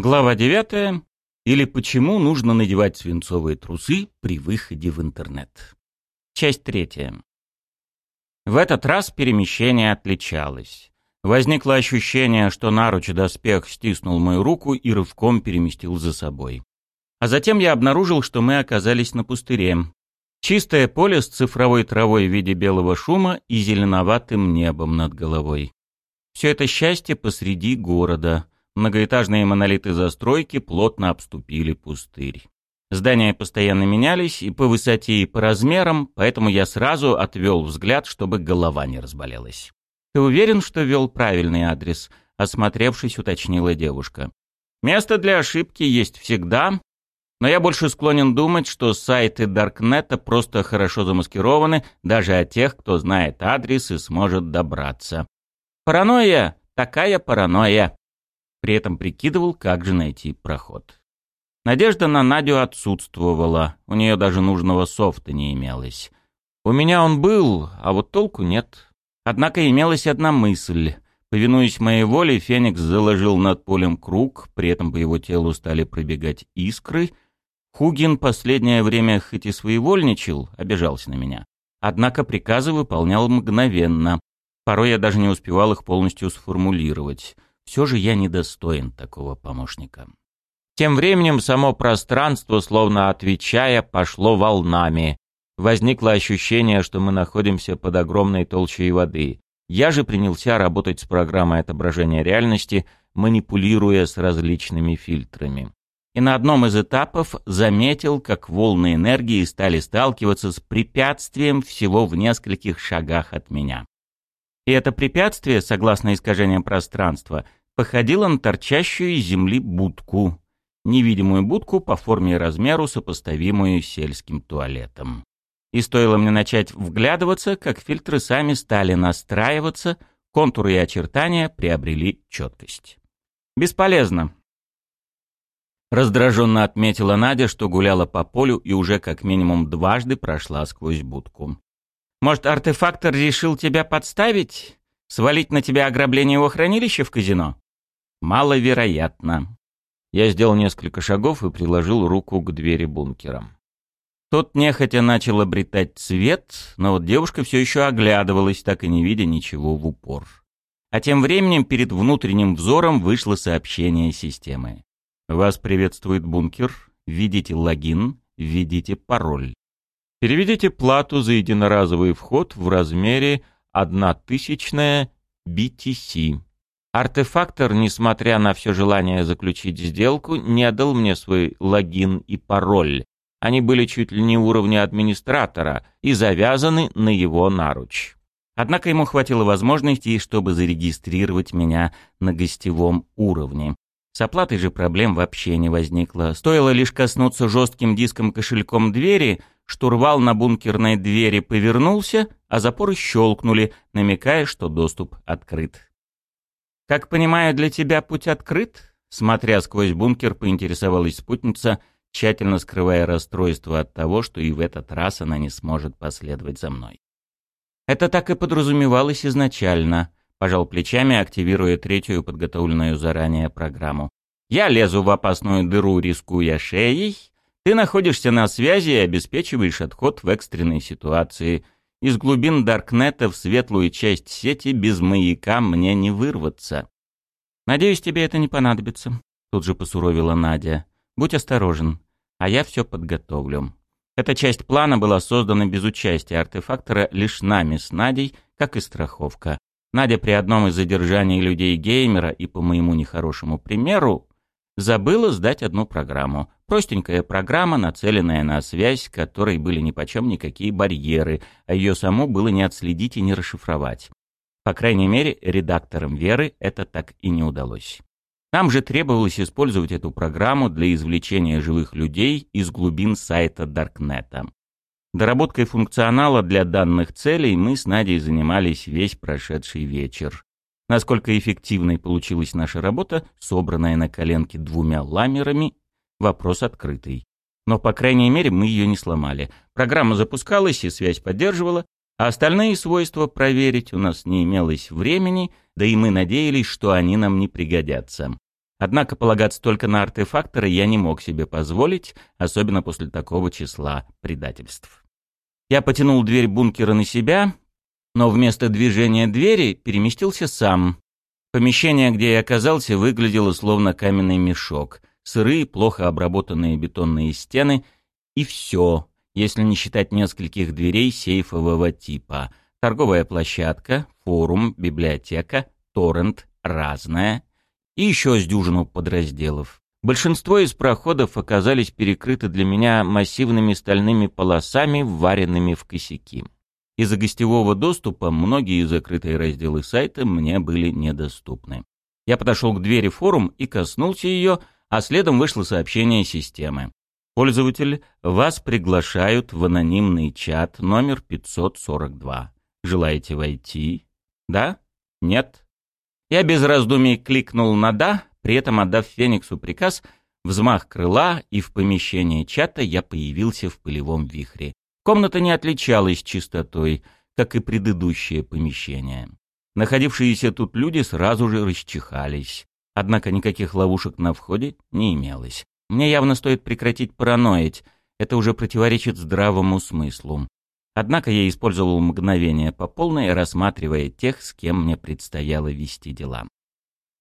Глава 9. Или почему нужно надевать свинцовые трусы при выходе в интернет. Часть третья. В этот раз перемещение отличалось. Возникло ощущение, что наруч доспех стиснул мою руку и рывком переместил за собой. А затем я обнаружил, что мы оказались на пустыре. Чистое поле с цифровой травой в виде белого шума и зеленоватым небом над головой. Все это счастье посреди города — Многоэтажные монолиты застройки плотно обступили пустырь. Здания постоянно менялись и по высоте, и по размерам, поэтому я сразу отвел взгляд, чтобы голова не разболелась. «Ты уверен, что вел правильный адрес?» — осмотревшись, уточнила девушка. «Место для ошибки есть всегда, но я больше склонен думать, что сайты Даркнета просто хорошо замаскированы даже от тех, кто знает адрес и сможет добраться. Паранойя, такая паранойя. При этом прикидывал, как же найти проход. Надежда на Надю отсутствовала, у нее даже нужного софта не имелось. У меня он был, а вот толку нет. Однако имелась одна мысль. Повинуясь моей воле, Феникс заложил над полем круг, при этом по его телу стали пробегать искры. Хугин последнее время хоть и своевольничал, обижался на меня. Однако приказы выполнял мгновенно. Порой я даже не успевал их полностью сформулировать. Все же я недостоин такого помощника. Тем временем само пространство, словно отвечая, пошло волнами. Возникло ощущение, что мы находимся под огромной толщей воды. Я же принялся работать с программой отображения реальности, манипулируя с различными фильтрами. И на одном из этапов заметил, как волны энергии стали сталкиваться с препятствием всего в нескольких шагах от меня. И это препятствие, согласно искажениям пространства, походила на торчащую из земли будку, невидимую будку по форме и размеру, сопоставимую сельским туалетом. И стоило мне начать вглядываться, как фильтры сами стали настраиваться, контуры и очертания приобрели четкость. «Бесполезно», Раздраженно отметила Надя, что гуляла по полю и уже как минимум дважды прошла сквозь будку. «Может, артефактор решил тебя подставить? Свалить на тебя ограбление его хранилища в казино?» Маловероятно. Я сделал несколько шагов и приложил руку к двери бункера. Тот нехотя начал обретать цвет, но вот девушка все еще оглядывалась, так и не видя ничего в упор. А тем временем перед внутренним взором вышло сообщение системы. «Вас приветствует бункер. Введите логин, введите пароль. Переведите плату за единоразовый вход в размере 1000 BTC. Артефактор, несмотря на все желание заключить сделку, не дал мне свой логин и пароль. Они были чуть ли не уровня администратора и завязаны на его наруч. Однако ему хватило возможностей, чтобы зарегистрировать меня на гостевом уровне. С оплатой же проблем вообще не возникло. Стоило лишь коснуться жестким диском кошельком двери, штурвал на бункерной двери повернулся, а запоры щелкнули, намекая, что доступ открыт. «Как понимаю, для тебя путь открыт?» Смотря сквозь бункер, поинтересовалась спутница, тщательно скрывая расстройство от того, что и в этот раз она не сможет последовать за мной. «Это так и подразумевалось изначально», — пожал плечами, активируя третью подготовленную заранее программу. «Я лезу в опасную дыру, рискуя шеей. Ты находишься на связи и обеспечиваешь отход в экстренной ситуации». Из глубин Даркнета в светлую часть сети без маяка мне не вырваться. Надеюсь, тебе это не понадобится. Тут же посуровила Надя. Будь осторожен, а я все подготовлю. Эта часть плана была создана без участия артефактора лишь нами с Надей, как и страховка. Надя при одном из задержаний людей-геймера и по моему нехорошему примеру забыла сдать одну программу. Простенькая программа, нацеленная на связь, которой были нипочем никакие барьеры, а ее саму было не отследить и не расшифровать. По крайней мере, редакторам Веры это так и не удалось. Нам же требовалось использовать эту программу для извлечения живых людей из глубин сайта Даркнета. Доработкой функционала для данных целей мы с Надей занимались весь прошедший вечер. Насколько эффективной получилась наша работа, собранная на коленке двумя ламерами, вопрос открытый. Но, по крайней мере, мы ее не сломали. Программа запускалась и связь поддерживала, а остальные свойства проверить у нас не имелось времени, да и мы надеялись, что они нам не пригодятся. Однако полагаться только на артефакторы я не мог себе позволить, особенно после такого числа предательств. Я потянул дверь бункера на себя, но вместо движения двери переместился сам. Помещение, где я оказался, выглядело словно каменный мешок. Сырые, плохо обработанные бетонные стены и все, если не считать нескольких дверей сейфового типа. Торговая площадка, форум, библиотека, торрент, разное и еще с дюжину подразделов. Большинство из проходов оказались перекрыты для меня массивными стальными полосами, вваренными в косяки. Из-за гостевого доступа многие закрытые разделы сайта мне были недоступны. Я подошел к двери форум и коснулся ее, а следом вышло сообщение системы. Пользователь, вас приглашают в анонимный чат номер 542. Желаете войти? Да? Нет? Я без раздумий кликнул на «да», при этом отдав Фениксу приказ, взмах крыла, и в помещении чата я появился в пылевом вихре. Комната не отличалась чистотой, как и предыдущее помещение. Находившиеся тут люди сразу же расчихались. Однако никаких ловушек на входе не имелось. Мне явно стоит прекратить параноить. Это уже противоречит здравому смыслу. Однако я использовал мгновение по полной, рассматривая тех, с кем мне предстояло вести дела.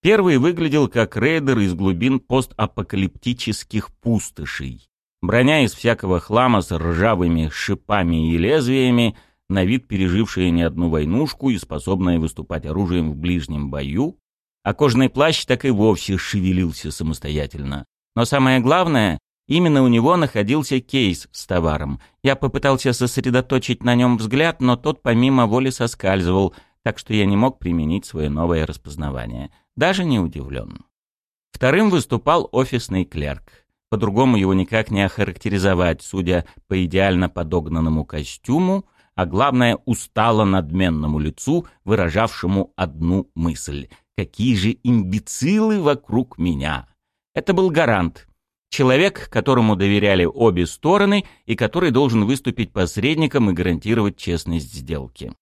Первый выглядел как рейдер из глубин постапокалиптических пустошей. Броня из всякого хлама с ржавыми шипами и лезвиями, на вид пережившая не одну войнушку и способная выступать оружием в ближнем бою, а кожаный плащ так и вовсе шевелился самостоятельно. Но самое главное, Именно у него находился кейс с товаром. Я попытался сосредоточить на нем взгляд, но тот помимо воли соскальзывал, так что я не мог применить свое новое распознавание. Даже не удивлен. Вторым выступал офисный клерк. По-другому его никак не охарактеризовать, судя по идеально подогнанному костюму, а главное, устало-надменному лицу, выражавшему одну мысль. «Какие же имбецилы вокруг меня!» Это был гарант — Человек, которому доверяли обе стороны и который должен выступить посредником и гарантировать честность сделки.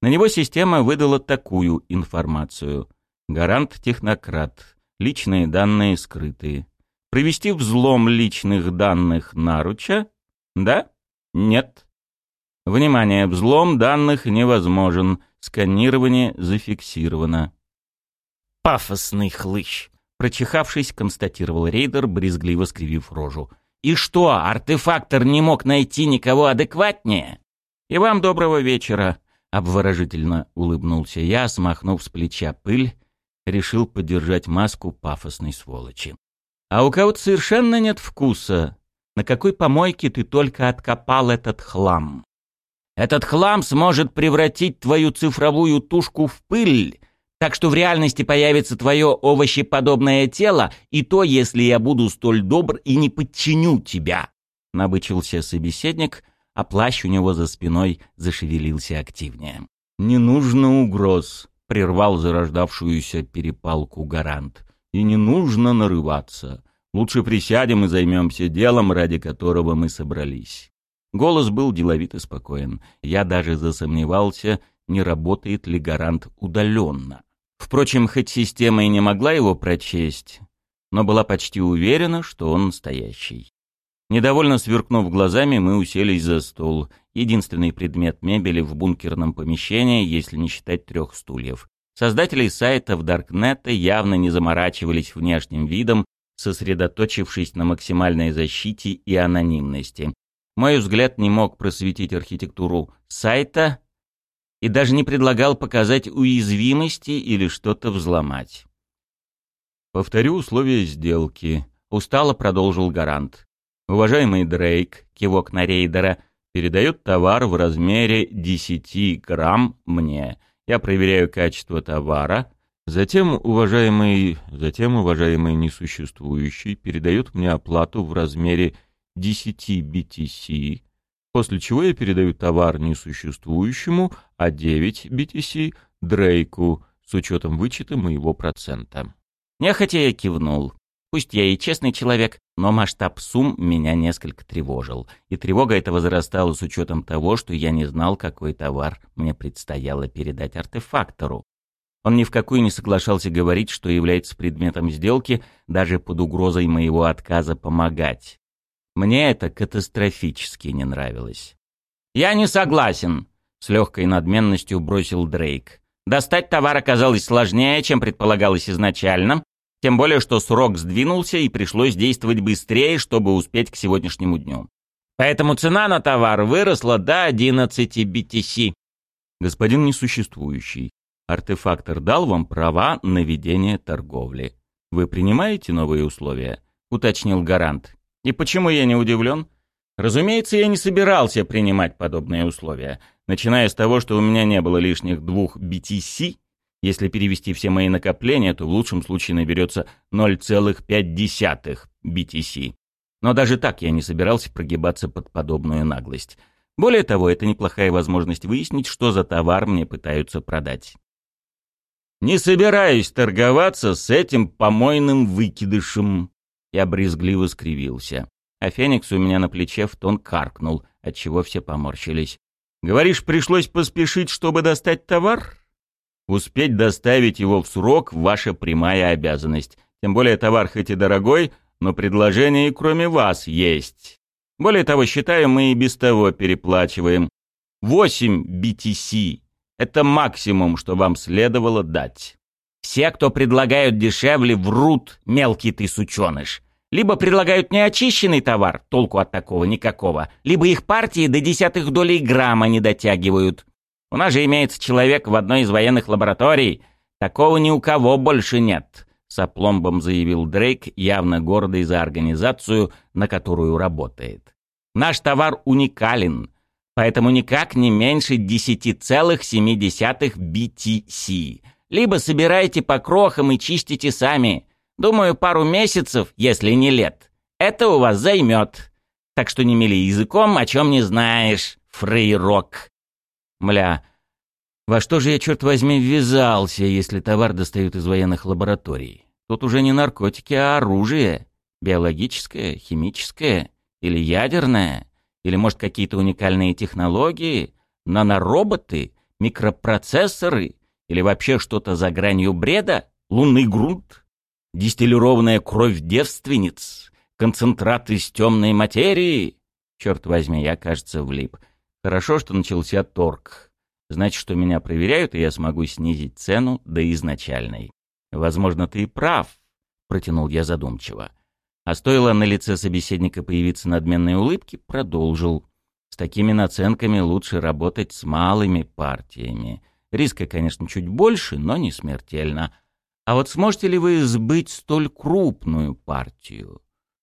На него система выдала такую информацию. Гарант-технократ. Личные данные скрытые. Провести взлом личных данных наруча? Да? Нет. Внимание, взлом данных невозможен. Сканирование зафиксировано. Пафосный хлыщ. Прочихавшись, констатировал рейдер, брезгливо скривив рожу. «И что, артефактор не мог найти никого адекватнее?» «И вам доброго вечера», — обворожительно улыбнулся я, смахнув с плеча пыль, решил поддержать маску пафосной сволочи. «А у кого-то совершенно нет вкуса. На какой помойке ты только откопал этот хлам?» «Этот хлам сможет превратить твою цифровую тушку в пыль», так что в реальности появится твое овощеподобное тело, и то, если я буду столь добр и не подчиню тебя. Набычился собеседник, а плащ у него за спиной зашевелился активнее. «Не нужно угроз», — прервал зарождавшуюся перепалку гарант. «И не нужно нарываться. Лучше присядем и займемся делом, ради которого мы собрались». Голос был деловит и спокоен. Я даже засомневался, не работает ли гарант удаленно. Впрочем, хоть система и не могла его прочесть, но была почти уверена, что он настоящий. Недовольно сверкнув глазами, мы уселись за стол. Единственный предмет мебели в бункерном помещении, если не считать трех стульев. Создатели сайтов Даркнета явно не заморачивались внешним видом, сосредоточившись на максимальной защите и анонимности. Мой взгляд не мог просветить архитектуру сайта, и даже не предлагал показать уязвимости или что-то взломать. «Повторю условия сделки», — устало продолжил гарант. «Уважаемый Дрейк», — кивок на рейдера, — «передает товар в размере 10 грамм мне. Я проверяю качество товара. Затем уважаемый, затем уважаемый несуществующий передает мне оплату в размере 10 BTC, после чего я передаю товар несуществующему, а 9 BTC — Дрейку, с учетом вычета моего процента. Нехотя я кивнул. Пусть я и честный человек, но масштаб сумм меня несколько тревожил. И тревога эта возрастала с учетом того, что я не знал, какой товар мне предстояло передать артефактору. Он ни в какую не соглашался говорить, что является предметом сделки, даже под угрозой моего отказа помогать. Мне это катастрофически не нравилось. «Я не согласен», — с легкой надменностью бросил Дрейк. «Достать товар оказалось сложнее, чем предполагалось изначально, тем более что срок сдвинулся и пришлось действовать быстрее, чтобы успеть к сегодняшнему дню. Поэтому цена на товар выросла до 11 BTC. Господин несуществующий, артефактор дал вам права на ведение торговли. Вы принимаете новые условия? Уточнил гарант. И почему я не удивлен? Разумеется, я не собирался принимать подобные условия, начиная с того, что у меня не было лишних двух BTC. Если перевести все мои накопления, то в лучшем случае наберется 0,5 BTC. Но даже так я не собирался прогибаться под подобную наглость. Более того, это неплохая возможность выяснить, что за товар мне пытаются продать. «Не собираюсь торговаться с этим помойным выкидышем», я брезгливо скривился. А Феникс у меня на плече в тон каркнул, отчего все поморщились. «Говоришь, пришлось поспешить, чтобы достать товар?» «Успеть доставить его в срок — ваша прямая обязанность. Тем более товар хоть и дорогой, но предложение и кроме вас есть. Более того, считаю, мы и без того переплачиваем. 8 BTC — это максимум, что вам следовало дать. Все, кто предлагают дешевле, врут, мелкий ты сученыш. Либо предлагают неочищенный товар, толку от такого никакого, либо их партии до десятых долей грамма не дотягивают. У нас же имеется человек в одной из военных лабораторий. Такого ни у кого больше нет. С опломбом заявил Дрейк, явно гордый за организацию, на которую работает. Наш товар уникален, поэтому никак не меньше 10,7 BTC либо собираете по крохам и чистите сами. Думаю, пару месяцев, если не лет. Это у вас займет. Так что не мели языком, о чем не знаешь, фрейрок. Мля, во что же я, черт возьми, ввязался, если товар достают из военных лабораторий? Тут уже не наркотики, а оружие. Биологическое, химическое или ядерное? Или, может, какие-то уникальные технологии? Нанороботы? Микропроцессоры? Или вообще что-то за гранью бреда? Лунный грунт? Дистиллированная кровь девственниц? Концентрат из темной материи? Черт возьми, я, кажется, влип. Хорошо, что начался торг. Значит, что меня проверяют, и я смогу снизить цену до изначальной. Возможно, ты и прав, протянул я задумчиво. А стоило на лице собеседника появиться надменной улыбки, продолжил. С такими наценками лучше работать с малыми партиями. Риска, конечно, чуть больше, но не смертельно. А вот сможете ли вы сбыть столь крупную партию?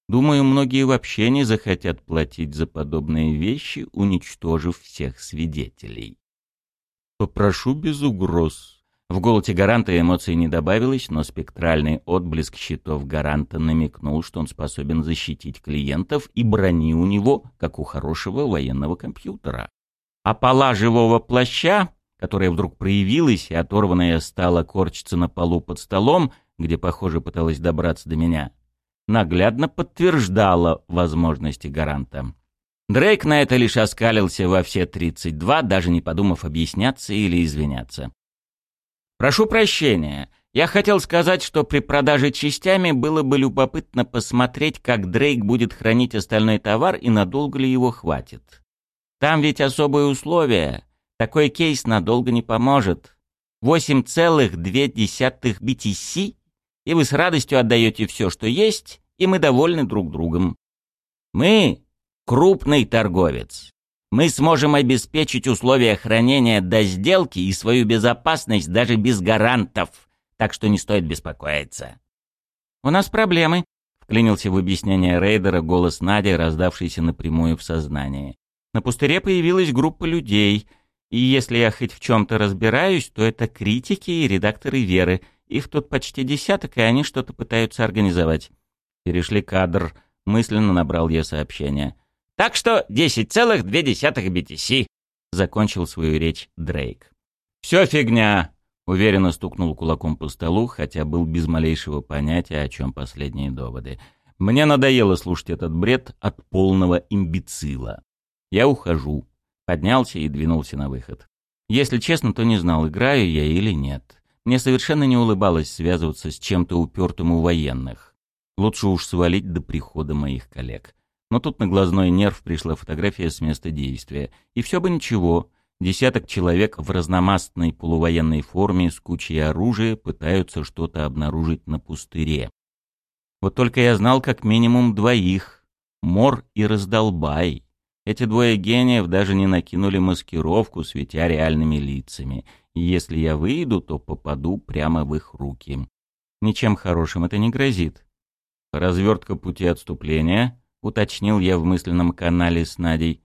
Думаю, многие вообще не захотят платить за подобные вещи, уничтожив всех свидетелей. Попрошу без угроз. В голосе гаранта эмоций не добавилось, но спектральный отблеск щитов гаранта намекнул, что он способен защитить клиентов, и брони у него, как у хорошего военного компьютера. А пола живого плаща которая вдруг проявилась и оторванная стала корчиться на полу под столом, где, похоже, пыталась добраться до меня, наглядно подтверждала возможности гаранта. Дрейк на это лишь оскалился во все 32, даже не подумав объясняться или извиняться. «Прошу прощения. Я хотел сказать, что при продаже частями было бы любопытно посмотреть, как Дрейк будет хранить остальной товар и надолго ли его хватит. Там ведь особые условия. Такой кейс надолго не поможет. 8,2 BTC, и вы с радостью отдаете все, что есть, и мы довольны друг другом. Мы — крупный торговец. Мы сможем обеспечить условия хранения до сделки и свою безопасность даже без гарантов, так что не стоит беспокоиться. «У нас проблемы», — вклинился в объяснение рейдера голос Нади, раздавшийся напрямую в сознании. На пустыре появилась группа людей, и если я хоть в чем-то разбираюсь, то это критики и редакторы Веры. Их тут почти десяток, и они что-то пытаются организовать. Перешли кадр. Мысленно набрал я сообщение. «Так что 10,2 BTC», — закончил свою речь Дрейк. «Все фигня», — уверенно стукнул кулаком по столу, хотя был без малейшего понятия, о чем последние доводы. «Мне надоело слушать этот бред от полного имбецила. Я ухожу. Поднялся и двинулся на выход. Если честно, то не знал, играю я или нет. Мне совершенно не улыбалось связываться с чем-то упертым у военных. Лучше уж свалить до прихода моих коллег. Но тут на глазной нерв пришла фотография с места действия. И все бы ничего. Десяток человек в разномастной полувоенной форме с кучей оружия пытаются что-то обнаружить на пустыре. Вот только я знал как минимум двоих. Мор и Раздолбай. Эти двое гениев даже не накинули маскировку, светя реальными лицами. И если я выйду, то попаду прямо в их руки. Ничем хорошим это не грозит. Развертка пути отступления, уточнил я в мысленном канале с Надей.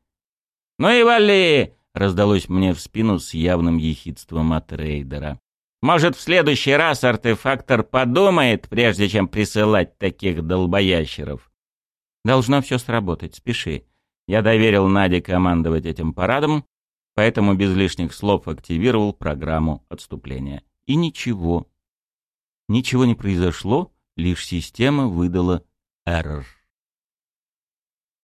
«Ну и вали!» — раздалось мне в спину с явным ехидством от рейдера. «Может, в следующий раз артефактор подумает, прежде чем присылать таких долбоящеров?» «Должно все сработать, спеши», я доверил Наде командовать этим парадом, поэтому без лишних слов активировал программу отступления. И ничего. Ничего не произошло, лишь система выдала error.